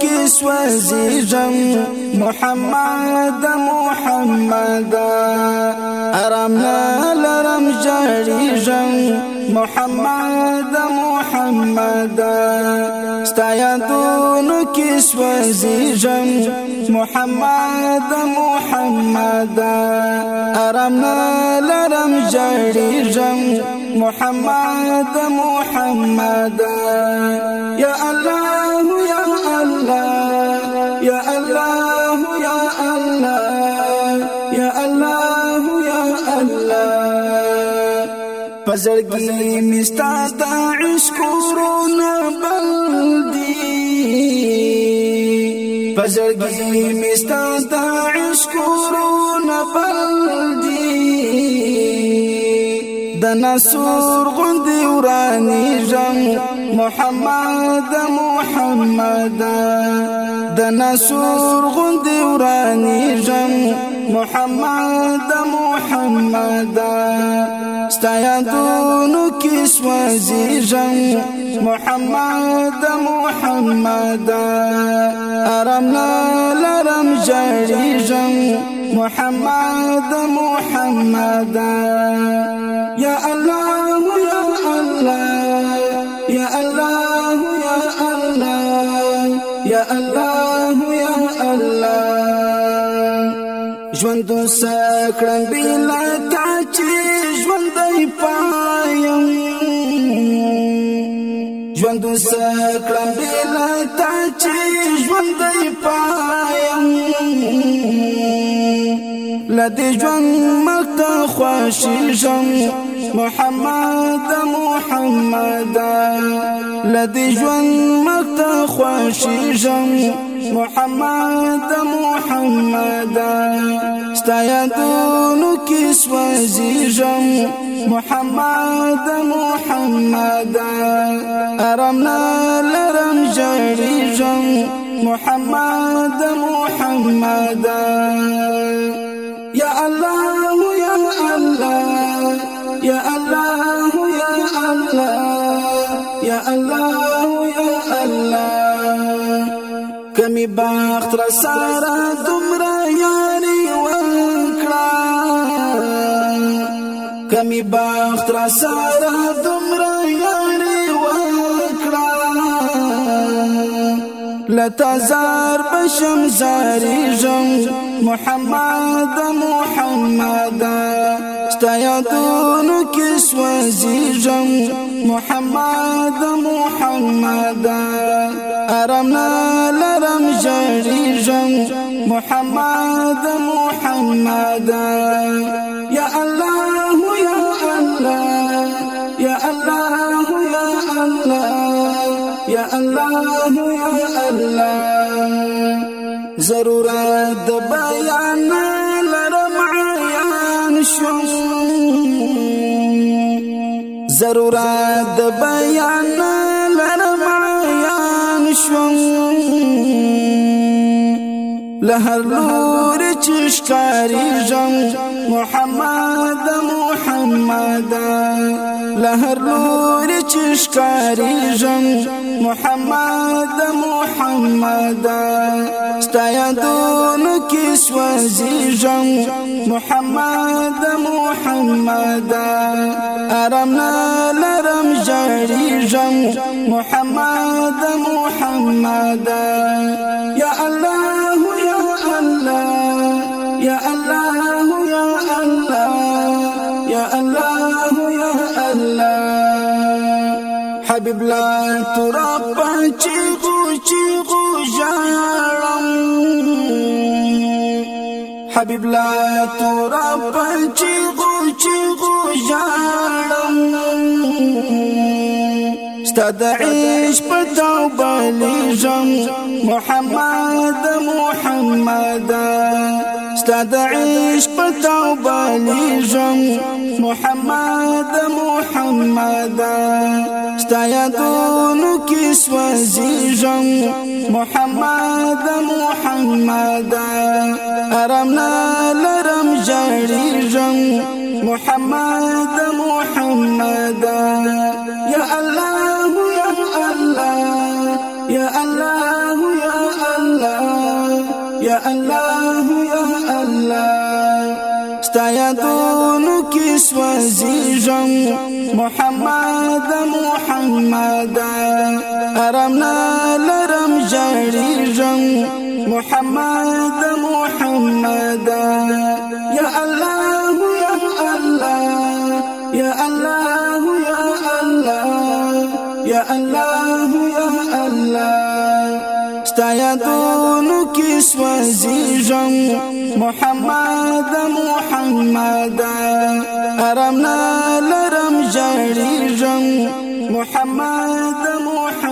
کې سوځېږم محمد محمد. ارام نه لرم جړېږم محمد محمد. یادونو کې سوځېږم محمد محمد. ارام نه لرم جړېږم محمد محمد. يا الله يا الله. يا الله يا الله. يا الله يا الله. پزړګي مستا د عشق ورونه بلدي. پزړګي مستا د عشق ورونه بلدي. د نسور غندي وراني جم. محمد محمد. د نسور غندي وراني جم. محمد محمد. ستایدونو کې سوځي جم. محمد محمد. ارم لرم جړي جم. محمد محمد. يا الله يا الله. يا الله يا الله. يا الله يا الله. ژوند سکړم بلا تا چې ژوندۍ پایم. ژوند سکړم بلا تا چې ژوندۍ پایم. لدی ژوند مکته خوشی جم محمد محمد لدی ژوند مکته خوشی جم محمد محمد ستایدونو کې سوځېږم محمد محمد ارم نه لرم جړېږم محمد محمد. يا الله يا الله يا الله يا الله يا الله يا الله کمی بخت را سارا دمرا یاری وکړه کمی بخت را سارا دمرا یاری لتزار بشم زاری جم محمد محمد ستایدونو کې سوځي جم محمد محمد ارم لرم جړي جم محمد محمد يا الله يا الله الله يا الله. ضرورت د بیان لرم عیان شو ضرورت د بیان لرم عیان شو لهر لور چشکاری جم. محمد محمد. لهر نور چشکاری جم محمد محمد. ستایدونو کی سوزی جم محمد محمد. ارم نلرم جاری جم محمد محمد. یا الله یا الله. یا الله یا الله. الله. حبيب لا ترى چیغو چیغو ژړم حبيب لا ترى چیغو چیغو ژړم ستاد عيش بتوبه لجم محمد محمد. ستاد عيش بتوبه لجم محمد محمد ستایدونو کې سوځېږم محمد محمد. ارم نه لرم جړېږم محمد محمد. يا الله يا الله. یا الله یا الله. یا الله یا الله. ستا یادونو کې سوځېږم محمد محمد. ارام نه لرم ژړېږم محمد محمد. یا الله یا الله. یا الله یا الله. یا الله یا الله. ستا یادونو کې سوځېږم محمد محمد. ارام نه لرم ژړېږم محمد محمد.